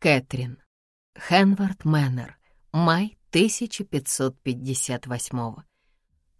Кэтрин. Хенворт Мэнор. Май 1558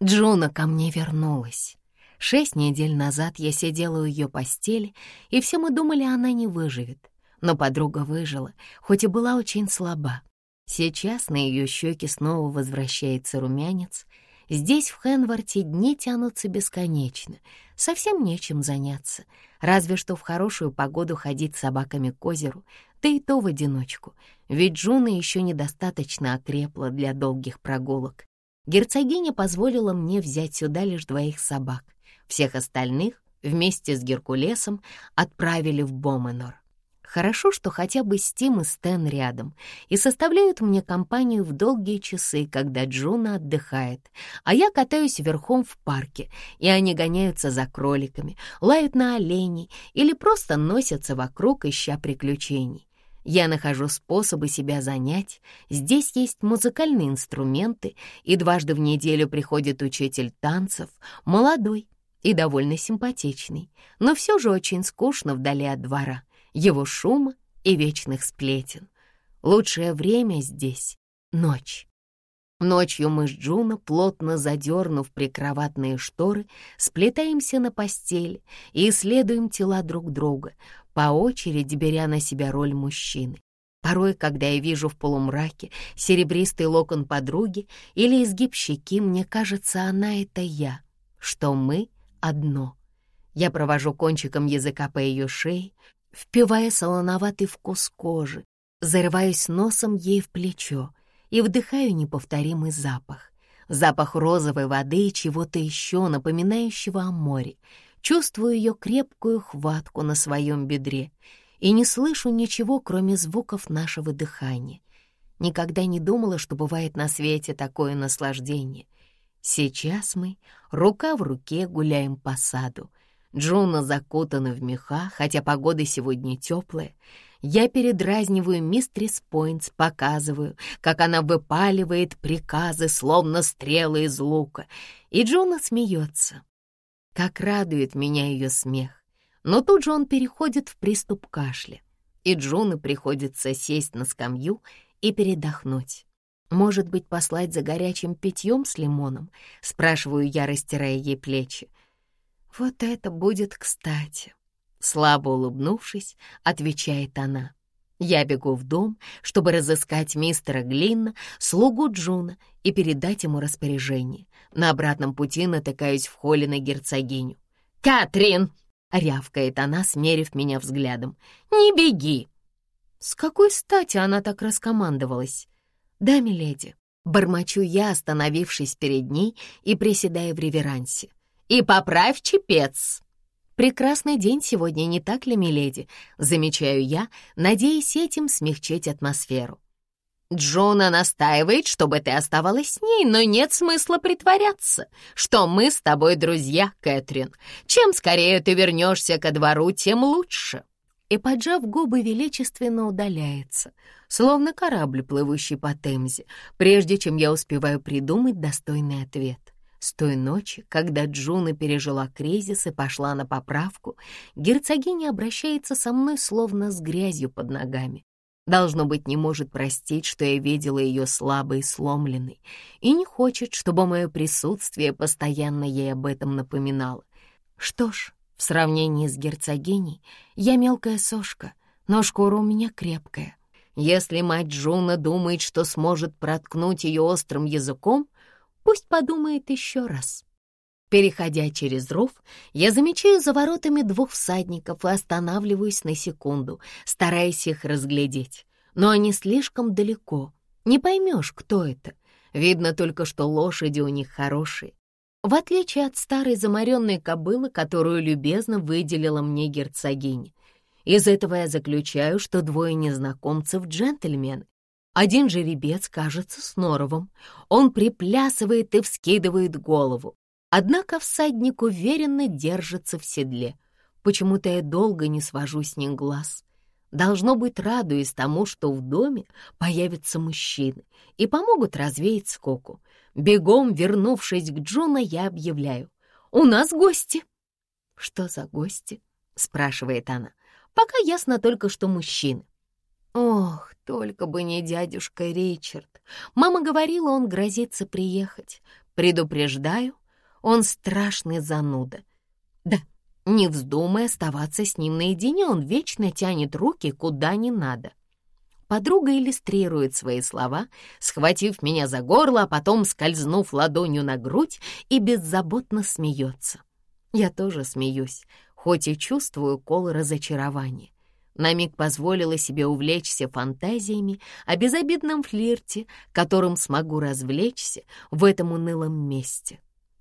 Джуна ко мне вернулась. Шесть недель назад я сидела у ее постели, и все мы думали, она не выживет. Но подруга выжила, хоть и была очень слаба. Сейчас на ее щеки снова возвращается румянец. Здесь, в Хенворте, дни тянутся бесконечно. Совсем нечем заняться. Разве что в хорошую погоду ходить с собаками к озеру, да и то в одиночку. Ведь Джуна еще недостаточно окрепла для долгих прогулок. Герцогиня позволила мне взять сюда лишь двоих собак. Всех остальных вместе с Геркулесом отправили в Боменор. Хорошо, что хотя бы Стим и Стэн рядом и составляют мне компанию в долгие часы, когда Джуна отдыхает, а я катаюсь верхом в парке, и они гоняются за кроликами, лают на оленей или просто носятся вокруг, ища приключений. Я нахожу способы себя занять. Здесь есть музыкальные инструменты, и дважды в неделю приходит учитель танцев, молодой и довольно симпатичный, но все же очень скучно вдали от двора его шума и вечных сплетен. Лучшее время здесь — ночь. Ночью мы с Джуно, плотно задернув прикроватные шторы, сплетаемся на постели и исследуем тела друг друга, по очереди беря на себя роль мужчины. Порой, когда я вижу в полумраке серебристый локон подруги или изгиб щеки, мне кажется, она — это я, что мы — одно. Я провожу кончиком языка по ее шее, впивая солоноватый вкус кожи, зарываюсь носом ей в плечо и вдыхаю неповторимый запах. Запах розовой воды и чего-то еще, напоминающего о море. Чувствую ее крепкую хватку на своем бедре и не слышу ничего, кроме звуков нашего дыхания. Никогда не думала, что бывает на свете такое наслаждение. Сейчас мы, рука в руке, гуляем по саду. Джуна закутана в меха, хотя погода сегодня теплая. Я передразниваю мистрис Пойнтс, показываю, как она выпаливает приказы, словно стрелы из лука, и Джуна смеется. Как радует меня ее смех. Но тут же он переходит в приступ кашля, и Джуна приходится сесть на скамью и передохнуть. «Может быть, послать за горячим питьем с лимоном?» — спрашиваю я, растирая ей плечи. «Вот это будет кстати!» Слабо улыбнувшись, отвечает она. Я бегу в дом, чтобы разыскать мистера Глинна, слугу Джуна, и передать ему распоряжение. На обратном пути натыкаюсь в холле на герцогиню. «Катрин!» — рявкает она, смерив меня взглядом. «Не беги!» С какой стати она так раскомандовалась? «Да, миледи», — бормочу я, остановившись перед ней и приседая в реверансе и поправь чепец». «Прекрасный день сегодня, не так ли, миледи?» — замечаю я, надеясь этим смягчить атмосферу. «Джона настаивает, чтобы ты оставалась с ней, но нет смысла притворяться, что мы с тобой друзья, Кэтрин. Чем скорее ты вернешься ко двору, тем лучше». И, поджав губы, величественно удаляется, словно корабль, плывущий по Темзе, прежде чем я успеваю придумать достойный ответ. С той ночи, когда Джуна пережила кризис и пошла на поправку, герцогиня обращается со мной словно с грязью под ногами. Должно быть, не может простить, что я видела ее слабой и сломленной, и не хочет, чтобы мое присутствие постоянно ей об этом напоминало. Что ж, в сравнении с герцогиней, я мелкая сошка, но шкура у меня крепкая. Если мать Джуна думает, что сможет проткнуть ее острым языком, Пусть подумает еще раз. Переходя через ров, я замечаю за воротами двух всадников и останавливаюсь на секунду, стараясь их разглядеть. Но они слишком далеко. Не поймешь, кто это. Видно только, что лошади у них хорошие. В отличие от старой заморенной кобылы, которую любезно выделила мне герцогиня. Из этого я заключаю, что двое незнакомцев — джентльмены, один жеребец кажется с норовом. Он приплясывает и вскидывает голову. Однако всадник уверенно держится в седле. Почему-то я долго не свожу с ним глаз. Должно быть, радуясь тому, что в доме появятся мужчины и помогут развеять скоку. Бегом, вернувшись к Джуна, я объявляю. «У нас гости!» «Что за гости?» — спрашивает она. «Пока ясно только, что мужчины. Ох, только бы не дядюшка Ричард. Мама говорила, он грозится приехать. Предупреждаю, он страшный зануда. Да, не вздумай оставаться с ним наедине, он вечно тянет руки куда не надо. Подруга иллюстрирует свои слова, схватив меня за горло, а потом скользнув ладонью на грудь и беззаботно смеется. Я тоже смеюсь, хоть и чувствую кол разочарования. На миг позволила себе увлечься фантазиями о безобидном флирте, которым смогу развлечься в этом унылом месте.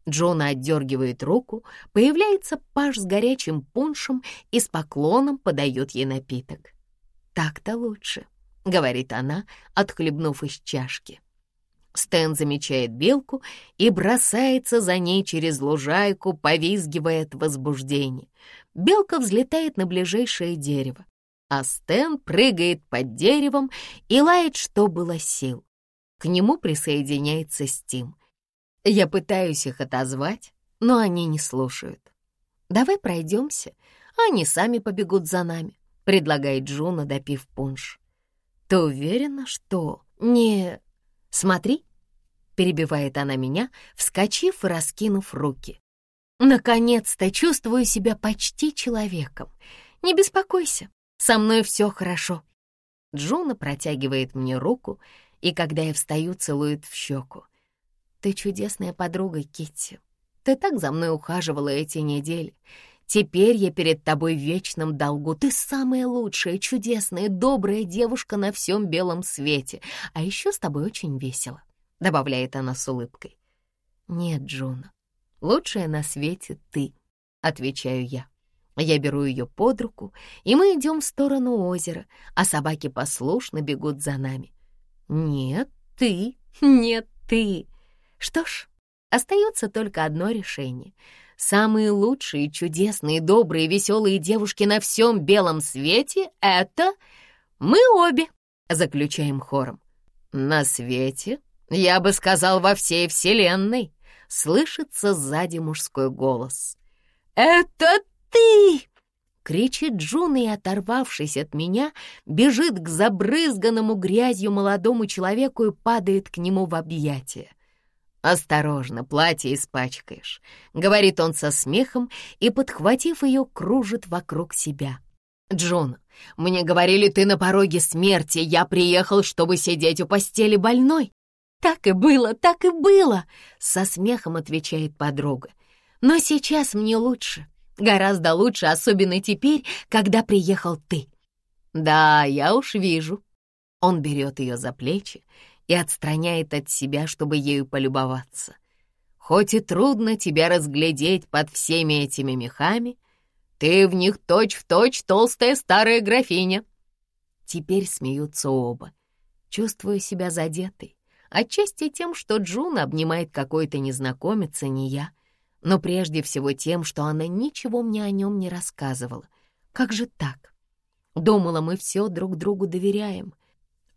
Джона отдергивает руку, появляется паш с горячим пуншем и с поклоном подает ей напиток. «Так-то лучше», — говорит она, отхлебнув из чашки. Стэн замечает белку и бросается за ней через лужайку, повизгивая от возбуждения. Белка взлетает на ближайшее дерево а Стэн прыгает под деревом и лает, что было сил. К нему присоединяется Стим. Я пытаюсь их отозвать, но они не слушают. «Давай пройдемся, они сами побегут за нами», — предлагает Джуна, допив пунш. «Ты уверена, что...» «Не... Смотри», — перебивает она меня, вскочив и раскинув руки. «Наконец-то чувствую себя почти человеком. Не беспокойся, со мной все хорошо». Джуна протягивает мне руку, и когда я встаю, целует в щеку. «Ты чудесная подруга, Китти. Ты так за мной ухаживала эти недели. Теперь я перед тобой в вечном долгу. Ты самая лучшая, чудесная, добрая девушка на всем белом свете. А еще с тобой очень весело», — добавляет она с улыбкой. «Нет, Джуна, лучшая на свете ты», — отвечаю я. Я беру ее под руку, и мы идем в сторону озера, а собаки послушно бегут за нами. «Нет, ты! Нет, ты!» Что ж, остается только одно решение. Самые лучшие, чудесные, добрые, веселые девушки на всем белом свете — это мы обе, заключаем хором. На свете, я бы сказал, во всей вселенной, слышится сзади мужской голос. «Это ты!» Кричит Джун и, оторвавшись от меня, бежит к забрызганному грязью молодому человеку и падает к нему в объятия. «Осторожно, платье испачкаешь», — говорит он со смехом и, подхватив ее, кружит вокруг себя. «Джон, мне говорили, ты на пороге смерти. Я приехал, чтобы сидеть у постели больной». «Так и было, так и было», — со смехом отвечает подруга. «Но сейчас мне лучше. Гораздо лучше, особенно теперь, когда приехал ты. Да, я уж вижу. Он берет ее за плечи и отстраняет от себя, чтобы ею полюбоваться. Хоть и трудно тебя разглядеть под всеми этими мехами, ты в них точь-в-точь точь толстая старая графиня. Теперь смеются оба. Чувствую себя задетой. Отчасти тем, что Джун обнимает какой-то незнакомец, а не я но прежде всего тем, что она ничего мне о нем не рассказывала. Как же так? Думала, мы все друг другу доверяем.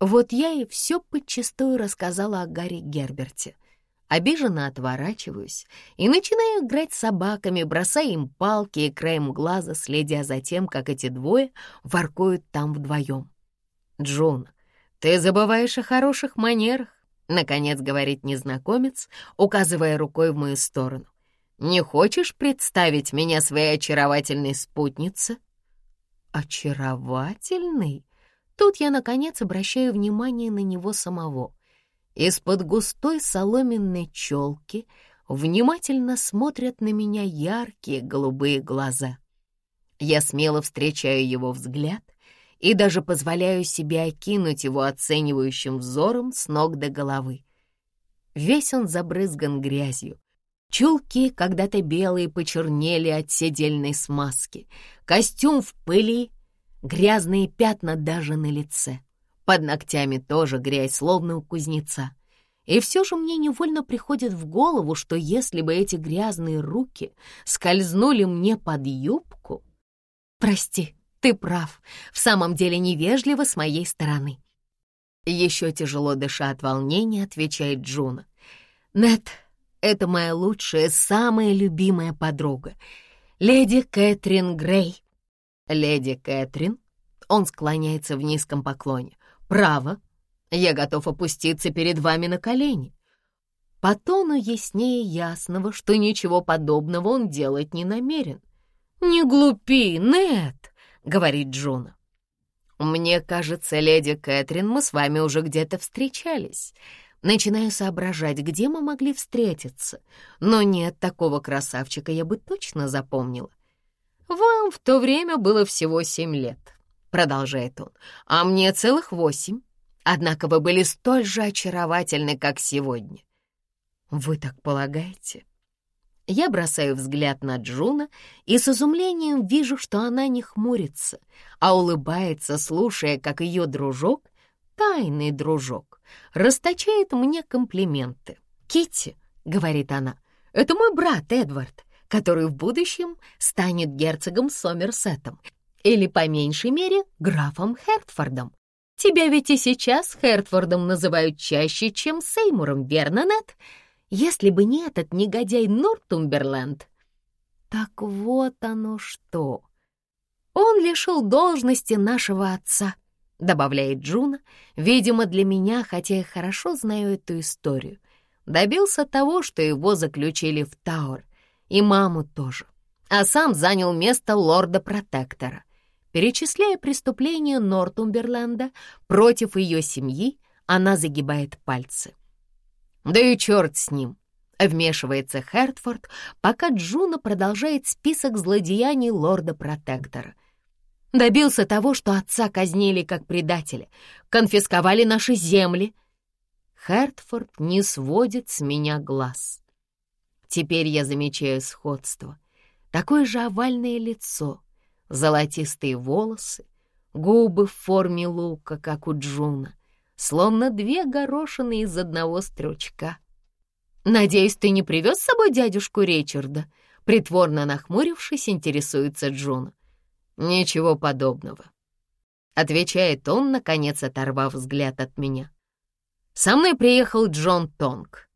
Вот я и все подчистую рассказала о Гарри Герберте. Обиженно отворачиваюсь и начинаю играть с собаками, бросая им палки и краем глаза, следя за тем, как эти двое воркуют там вдвоем. «Джун, ты забываешь о хороших манерах», — наконец говорит незнакомец, указывая рукой в мою сторону. Не хочешь представить меня своей очаровательной спутнице?» «Очаровательный?» Тут я, наконец, обращаю внимание на него самого. Из-под густой соломенной челки внимательно смотрят на меня яркие голубые глаза. Я смело встречаю его взгляд и даже позволяю себе окинуть его оценивающим взором с ног до головы. Весь он забрызган грязью, Чулки, когда-то белые, почернели от седельной смазки. Костюм в пыли, грязные пятна даже на лице. Под ногтями тоже грязь, словно у кузнеца. И все же мне невольно приходит в голову, что если бы эти грязные руки скользнули мне под юбку... Прости, ты прав, в самом деле невежливо с моей стороны. Еще тяжело дыша от волнения, отвечает Джуна. Нет, это моя лучшая, самая любимая подруга, леди Кэтрин Грей. Леди Кэтрин? Он склоняется в низком поклоне. «Право, я готов опуститься перед вами на колени». По тону яснее ясного, что ничего подобного он делать не намерен. «Не глупи, Нет, говорит Джуна. «Мне кажется, леди Кэтрин, мы с вами уже где-то встречались. Начинаю соображать, где мы могли встретиться. Но нет, такого красавчика я бы точно запомнила. «Вам в то время было всего семь лет», — продолжает он, «а мне целых восемь. Однако вы были столь же очаровательны, как сегодня». «Вы так полагаете?» Я бросаю взгляд на Джуна и с изумлением вижу, что она не хмурится, а улыбается, слушая, как ее дружок, тайный дружок, расточает мне комплименты. Китти, говорит она, — «это мой брат Эдвард, который в будущем станет герцогом Сомерсетом или, по меньшей мере, графом Хертфордом. Тебя ведь и сейчас Хертфордом называют чаще, чем Сеймуром, верно, Нет? Если бы не этот негодяй Нортумберленд. Так вот оно что. Он лишил должности нашего отца, добавляет Джуна, видимо, для меня, хотя я хорошо знаю эту историю. Добился того, что его заключили в Тауэр, и маму тоже, а сам занял место лорда-протектора. Перечисляя преступления Нортумберленда против ее семьи, она загибает пальцы. Да и черт с ним. Вмешивается Хертфорд, пока Джуна продолжает список злодеяний лорда-протектора. Добился того, что отца казнили как предателя, конфисковали наши земли. Хертфорд не сводит с меня глаз. Теперь я замечаю сходство. Такое же овальное лицо, золотистые волосы, губы в форме лука, как у Джуна, словно две горошины из одного стручка. «Надеюсь, ты не привез с собой дядюшку Ричарда?» Притворно нахмурившись, интересуется Джон. «Ничего подобного», — отвечает он, наконец оторвав взгляд от меня. «Со мной приехал Джон Тонг».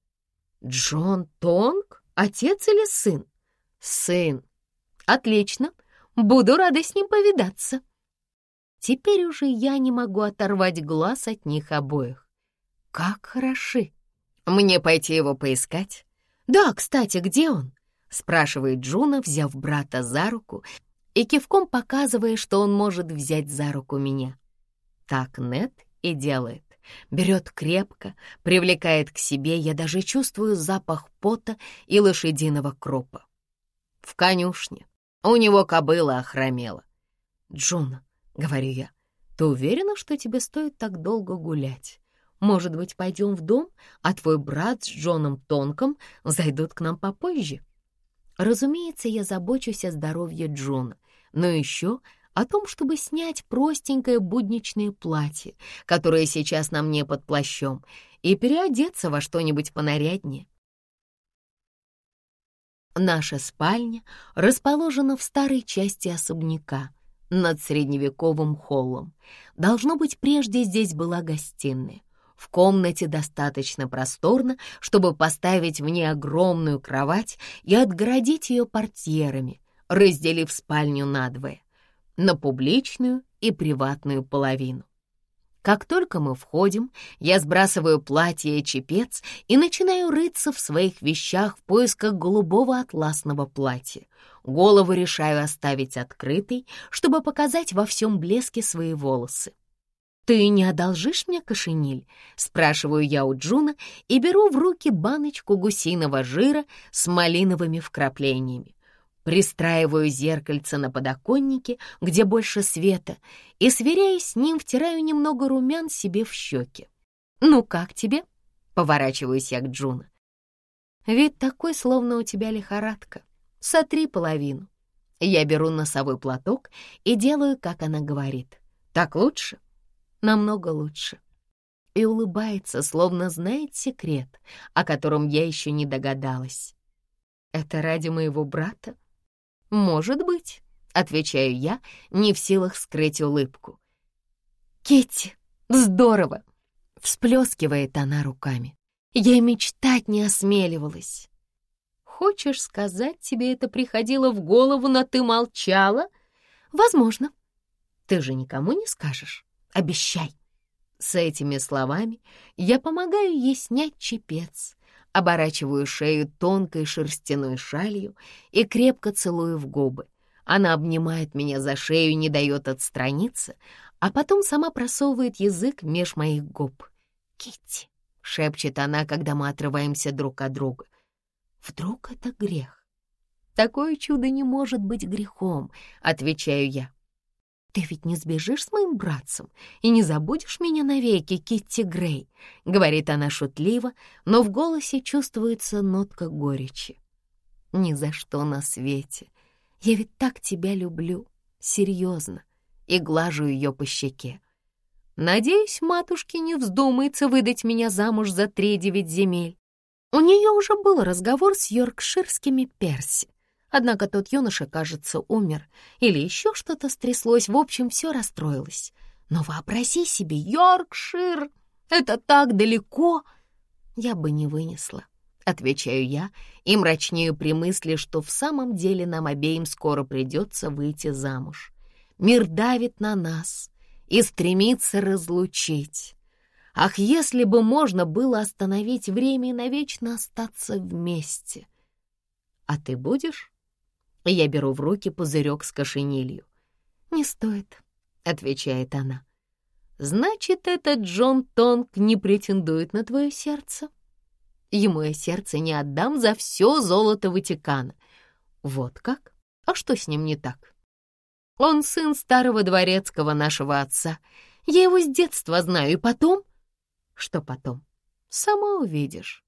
«Джон Тонг? Отец или сын?» «Сын». «Отлично. Буду рада с ним повидаться». Теперь уже я не могу оторвать глаз от них обоих. Как хороши! Мне пойти его поискать? Да, кстати, где он? Спрашивает Джуна, взяв брата за руку и кивком показывая, что он может взять за руку меня. Так Нед и делает. Берет крепко, привлекает к себе, я даже чувствую запах пота и лошадиного крупа. В конюшне. У него кобыла охромела. Джуна, — говорю я. «Ты уверена, что тебе стоит так долго гулять? Может быть, пойдем в дом, а твой брат с Джоном Тонком зайдут к нам попозже?» Разумеется, я забочусь о здоровье Джона, но еще о том, чтобы снять простенькое будничное платье, которое сейчас на мне под плащом, и переодеться во что-нибудь понаряднее. Наша спальня расположена в старой части особняка — над средневековым холлом. Должно быть, прежде здесь была гостиная. В комнате достаточно просторно, чтобы поставить в ней огромную кровать и отгородить ее портьерами, разделив спальню надвое, на публичную и приватную половину. Как только мы входим, я сбрасываю платье и чепец и начинаю рыться в своих вещах в поисках голубого атласного платья. Голову решаю оставить открытой, чтобы показать во всем блеске свои волосы. «Ты не одолжишь мне кошениль?» — спрашиваю я у Джуна и беру в руки баночку гусиного жира с малиновыми вкраплениями пристраиваю зеркальце на подоконнике, где больше света, и, сверяясь с ним, втираю немного румян себе в щеки. «Ну как тебе?» — поворачиваюсь я к Джуна. «Вид такой, словно у тебя лихорадка. Сотри половину». Я беру носовой платок и делаю, как она говорит. «Так лучше?» «Намного лучше» и улыбается, словно знает секрет, о котором я еще не догадалась. «Это ради моего брата?» «Может быть», — отвечаю я, не в силах скрыть улыбку. «Китти, здорово!» — всплескивает она руками. «Я мечтать не осмеливалась». «Хочешь сказать, тебе это приходило в голову, но ты молчала?» «Возможно». Ты же никому не скажешь? Обещай!» С этими словами я помогаю ей снять чепец, оборачиваю шею тонкой шерстяной шалью и крепко целую в губы. Она обнимает меня за шею, не дает отстраниться, а потом сама просовывает язык меж моих губ. «Китти!» — шепчет она, когда мы отрываемся друг от друга. «Вдруг это грех?» «Такое чудо не может быть грехом», — отвечаю я. «Ты ведь не сбежишь с моим братцем и не забудешь меня навеки, Китти Грей», — говорит она шутливо, но в голосе чувствуется нотка горечи. «Ни за что на свете. Я ведь так тебя люблю, серьезно и глажу ее по щеке. Надеюсь, матушке не вздумается выдать меня замуж за три девять земель. У нее уже был разговор с йоркширскими перси. Однако тот юноша, кажется, умер, или еще что-то стряслось, в общем, все расстроилось. Но вообрази себе, Йоркшир! Это так далеко! Я бы не вынесла, отвечаю я, и мрачнею при мысли, что в самом деле нам обеим скоро придется выйти замуж. Мир давит на нас и стремится разлучить. Ах, если бы можно было остановить время и навечно остаться вместе. А ты будешь? Я беру в руки пузырек с кошенилью. «Не стоит», — отвечает она. «Значит, этот Джон Тонг не претендует на твое сердце?» Ему я сердце не отдам за все золото Ватикана. Вот как? А что с ним не так? Он сын старого дворецкого нашего отца. Я его с детства знаю, и потом... Что потом? Сама увидишь.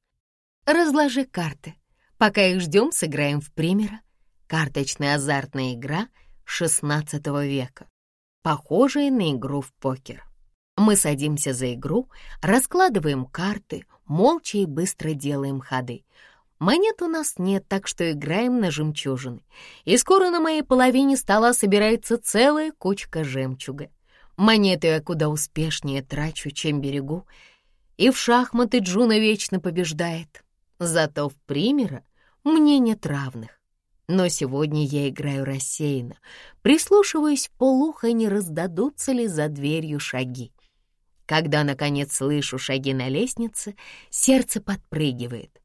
Разложи карты. Пока их ждем, сыграем в примера. Карточная азартная игра XVI века, похожая на игру в покер. Мы садимся за игру, раскладываем карты, молча и быстро делаем ходы. Монет у нас нет, так что играем на жемчужины. И скоро на моей половине стола собирается целая кучка жемчуга. Монеты я куда успешнее трачу, чем берегу. И в шахматы Джуна вечно побеждает. Зато в примера мне нет равных. Но сегодня я играю рассеянно, прислушиваясь полухо, не раздадутся ли за дверью шаги. Когда, наконец, слышу шаги на лестнице, сердце подпрыгивает.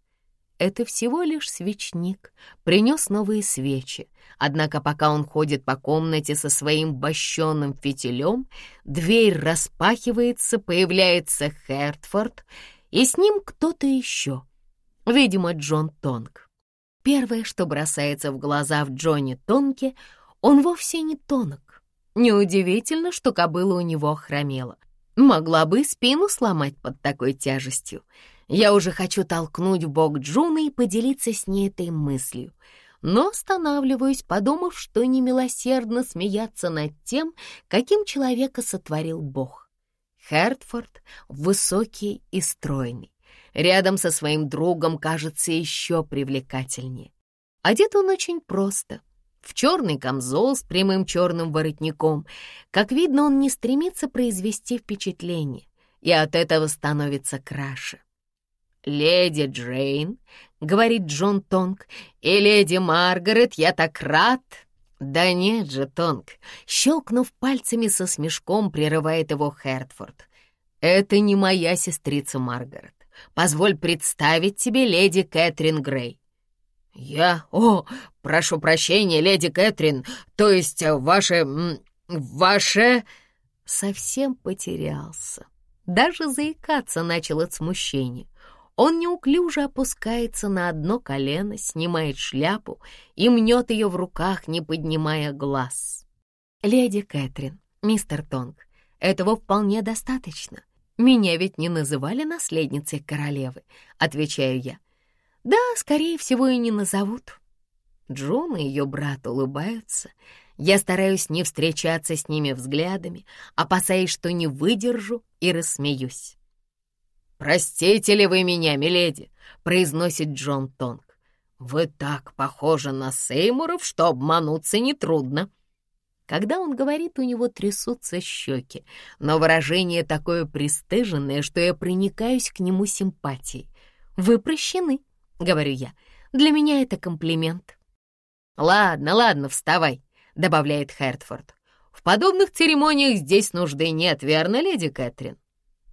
Это всего лишь свечник, принес новые свечи. Однако пока он ходит по комнате со своим бощенным фитилем, дверь распахивается, появляется Хертфорд, и с ним кто-то еще. Видимо, Джон Тонг. Первое, что бросается в глаза в Джонни Тонке, он вовсе не тонок. Неудивительно, что кобыла у него хромела. Могла бы спину сломать под такой тяжестью. Я уже хочу толкнуть в бок Джуны и поделиться с ней этой мыслью, но останавливаюсь, подумав, что немилосердно смеяться над тем, каким человека сотворил Бог. Хертфорд высокий и стройный. Рядом со своим другом кажется еще привлекательнее. Одет он очень просто. В черный камзол с прямым черным воротником. Как видно, он не стремится произвести впечатление, и от этого становится краше. «Леди Джейн», — говорит Джон Тонг, — «и леди Маргарет, я так рад!» «Да нет же, Тонг!» — щелкнув пальцами со смешком, прерывает его Хертфорд. «Это не моя сестрица Маргарет. Позволь представить тебе леди Кэтрин Грей». «Я? О, прошу прощения, леди Кэтрин, то есть ваше... ваше...» Совсем потерялся. Даже заикаться начал от смущения. Он неуклюже опускается на одно колено, снимает шляпу и мнет ее в руках, не поднимая глаз. «Леди Кэтрин, мистер Тонг, этого вполне достаточно. Меня ведь не называли наследницей королевы», — отвечаю я. «Да, скорее всего, и не назовут». Джун и ее брат улыбаются. Я стараюсь не встречаться с ними взглядами, опасаясь, что не выдержу и рассмеюсь. «Простите ли вы меня, миледи?» — произносит Джон Тонг. «Вы так похожи на Сеймуров, что обмануться нетрудно». Когда он говорит, у него трясутся щеки, но выражение такое пристыженное, что я проникаюсь к нему симпатией. «Вы прощены», — говорю я. «Для меня это комплимент». «Ладно, ладно, вставай», — добавляет Хертфорд. В подобных церемониях здесь нужды нет, верно, леди Кэтрин?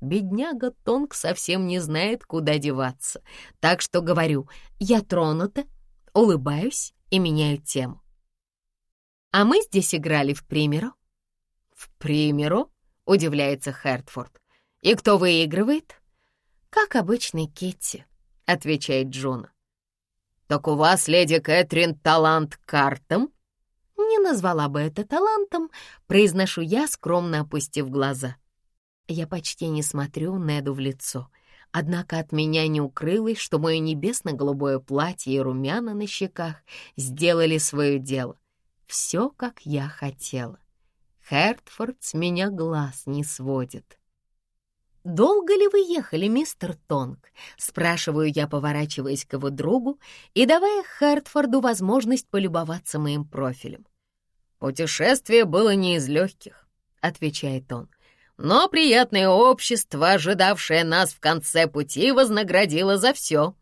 Бедняга Тонг совсем не знает, куда деваться. Так что говорю, я тронута, улыбаюсь и меняю тему. А мы здесь играли в примеру. В примеру? Удивляется Хертфорд. И кто выигрывает? Как обычный Китти, отвечает Джона. Так у вас, леди Кэтрин, талант к картам? Не назвала бы это талантом, произношу я, скромно опустив глаза. Я почти не смотрю Неду в лицо, однако от меня не укрылось, что мое небесно-голубое платье и румяна на щеках сделали свое дело. Все, как я хотела. Хертфорд с меня глаз не сводит. «Долго ли вы ехали, мистер Тонг?» — спрашиваю я, поворачиваясь к его другу и давая Хертфорду возможность полюбоваться моим профилем. «Путешествие было не из легких», — отвечает он но приятное общество, ожидавшее нас в конце пути, вознаградило за все.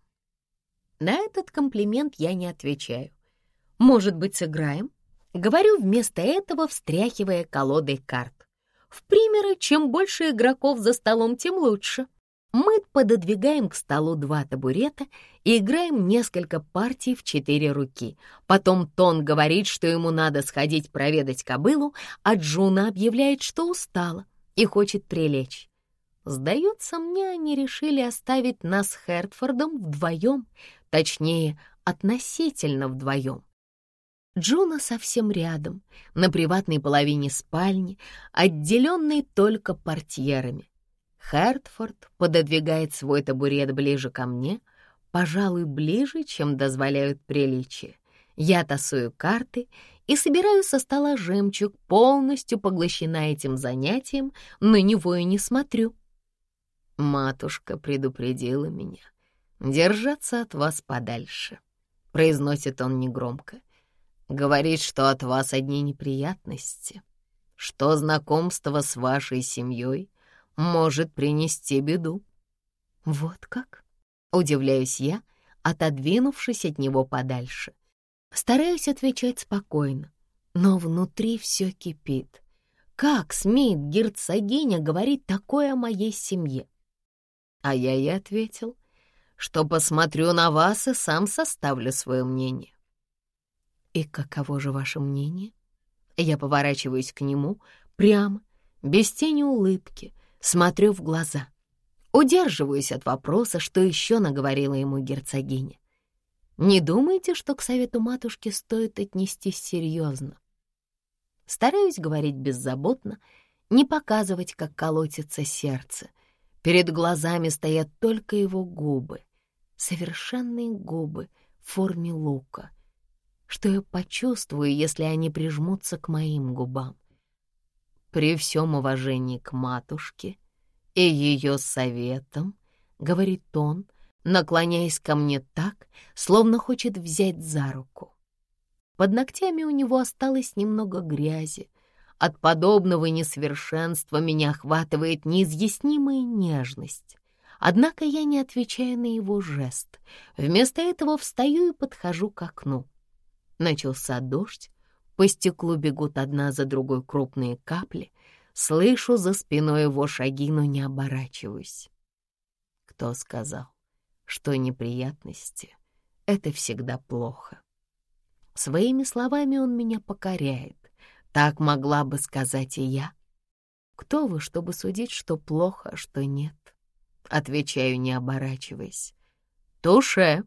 На этот комплимент я не отвечаю. Может быть, сыграем? Говорю вместо этого, встряхивая колодой карт. В примеры, чем больше игроков за столом, тем лучше. Мы пододвигаем к столу два табурета и играем несколько партий в четыре руки. Потом Тон говорит, что ему надо сходить проведать кобылу, а Джуна объявляет, что устала и хочет прилечь. Сдается мне, они решили оставить нас с Хертфордом вдвоем, точнее, относительно вдвоем. Джуна совсем рядом, на приватной половине спальни, отделенной только портьерами. Хертфорд пододвигает свой табурет ближе ко мне, пожалуй, ближе, чем дозволяют приличия. Я тасую карты и собираю со стола жемчуг, полностью поглощена этим занятием, на него и не смотрю. Матушка предупредила меня держаться от вас подальше, произносит он негромко. Говорит, что от вас одни неприятности, что знакомство с вашей семьей может принести беду. Вот как? Удивляюсь я, отодвинувшись от него подальше — Стараюсь отвечать спокойно, но внутри все кипит. Как смеет герцогиня говорить такое о моей семье? А я ей ответил, что посмотрю на вас и сам составлю свое мнение. И каково же ваше мнение? Я поворачиваюсь к нему прямо, без тени улыбки, смотрю в глаза. Удерживаюсь от вопроса, что еще наговорила ему герцогиня. Не думайте, что к совету матушки стоит отнестись серьезно. Стараюсь говорить беззаботно, не показывать, как колотится сердце. Перед глазами стоят только его губы, совершенные губы в форме лука. Что я почувствую, если они прижмутся к моим губам? При всем уважении к матушке и ее советам, — говорит он, наклоняясь ко мне так, словно хочет взять за руку. Под ногтями у него осталось немного грязи. От подобного несовершенства меня охватывает неизъяснимая нежность. Однако я не отвечаю на его жест. Вместо этого встаю и подхожу к окну. Начался дождь, по стеклу бегут одна за другой крупные капли. Слышу за спиной его шаги, но не оборачиваюсь. Кто сказал? что неприятности — это всегда плохо. Своими словами он меня покоряет. Так могла бы сказать и я. Кто вы, чтобы судить, что плохо, а что нет? Отвечаю, не оборачиваясь. Туше.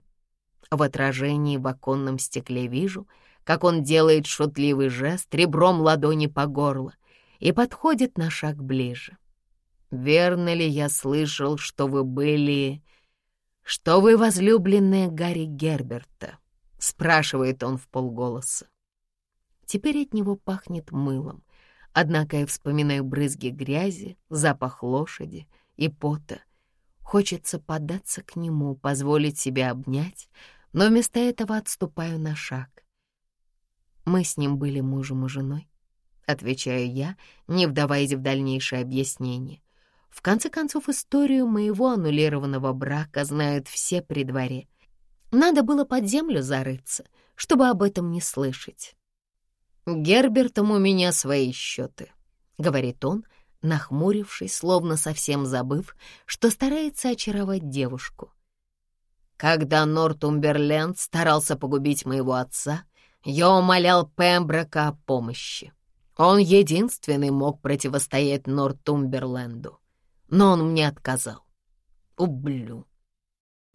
В отражении в оконном стекле вижу, как он делает шутливый жест ребром ладони по горлу и подходит на шаг ближе. Верно ли я слышал, что вы были «Что вы возлюбленная Гарри Герберта?» — спрашивает он в полголоса. Теперь от него пахнет мылом, однако я вспоминаю брызги грязи, запах лошади и пота. Хочется податься к нему, позволить себе обнять, но вместо этого отступаю на шаг. Мы с ним были мужем и женой, отвечаю я, не вдаваясь в дальнейшее объяснение. В конце концов, историю моего аннулированного брака знают все при дворе. Надо было под землю зарыться, чтобы об этом не слышать. Гербертом у меня свои счеты», — говорит он, нахмурившись, словно совсем забыв, что старается очаровать девушку. Когда Нортумберленд старался погубить моего отца, я умолял Пемброка о помощи. Он единственный мог противостоять Нортумберленду, но он мне отказал. Ублю.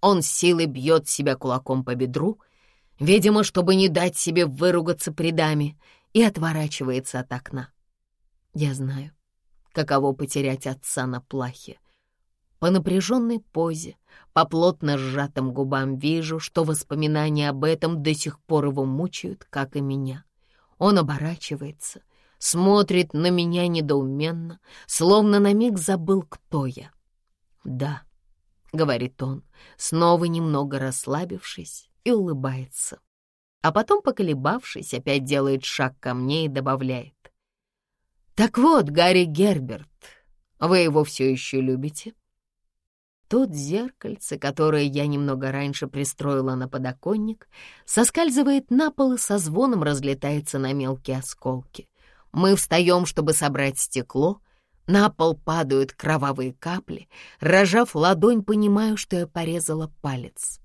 Он силой бьет себя кулаком по бедру, видимо, чтобы не дать себе выругаться предами, и отворачивается от окна. Я знаю, каково потерять отца на плахе. По напряженной позе, по плотно сжатым губам вижу, что воспоминания об этом до сих пор его мучают, как и меня. Он оборачивается, смотрит на меня недоуменно, словно на миг забыл, кто я. Да, говорит он, снова немного расслабившись и улыбается. А потом, поколебавшись, опять делает шаг ко мне и добавляет. «Так вот, Гарри Герберт, вы его все еще любите?» Тут зеркальце, которое я немного раньше пристроила на подоконник, соскальзывает на пол и со звоном разлетается на мелкие осколки. Мы встаем, чтобы собрать стекло — на пол падают кровавые капли. Рожав ладонь, понимаю, что я порезала палец.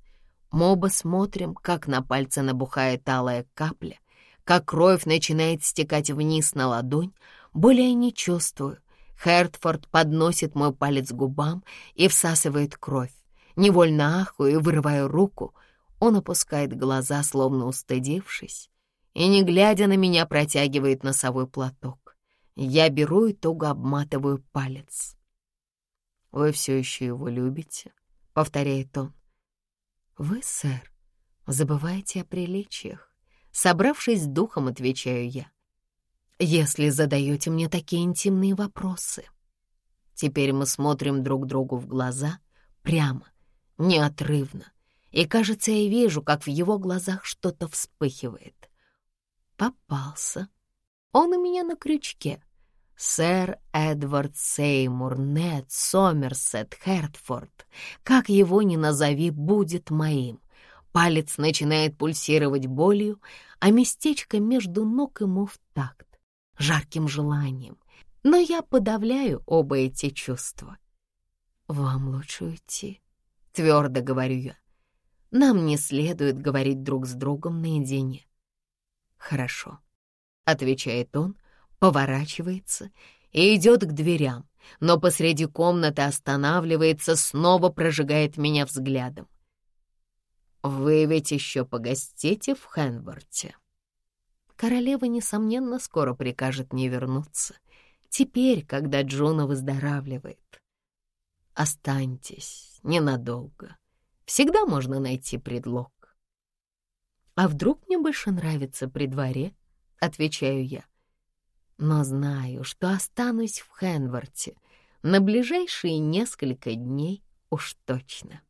Мы оба смотрим, как на пальце набухает алая капля, как кровь начинает стекать вниз на ладонь. Более не чувствую. Хертфорд подносит мой палец к губам и всасывает кровь. Невольно ахую и вырываю руку. Он опускает глаза, словно устыдившись, и, не глядя на меня, протягивает носовой платок. Я беру и туго обматываю палец. «Вы все еще его любите?» — повторяет он. «Вы, сэр, забываете о приличиях?» Собравшись с духом, отвечаю я. «Если задаете мне такие интимные вопросы». Теперь мы смотрим друг другу в глаза, прямо, неотрывно, и, кажется, я вижу, как в его глазах что-то вспыхивает. Попался. Он у меня на крючке. Сэр Эдвард Сеймур, Нед, Сомерсет, Хертфорд, как его ни назови, будет моим. Палец начинает пульсировать болью, а местечко между ног ему в такт, жарким желанием. Но я подавляю оба эти чувства. «Вам лучше уйти», — твердо говорю я. «Нам не следует говорить друг с другом наедине». «Хорошо», — отвечает он, — поворачивается и идет к дверям, но посреди комнаты останавливается, снова прожигает меня взглядом. «Вы ведь еще погостите в Хенворте?» Королева, несомненно, скоро прикажет мне вернуться. Теперь, когда Джона выздоравливает. Останьтесь ненадолго. Всегда можно найти предлог. А вдруг мне больше нравится при дворе? Отвечаю я но знаю, что останусь в Хенворте на ближайшие несколько дней уж точно.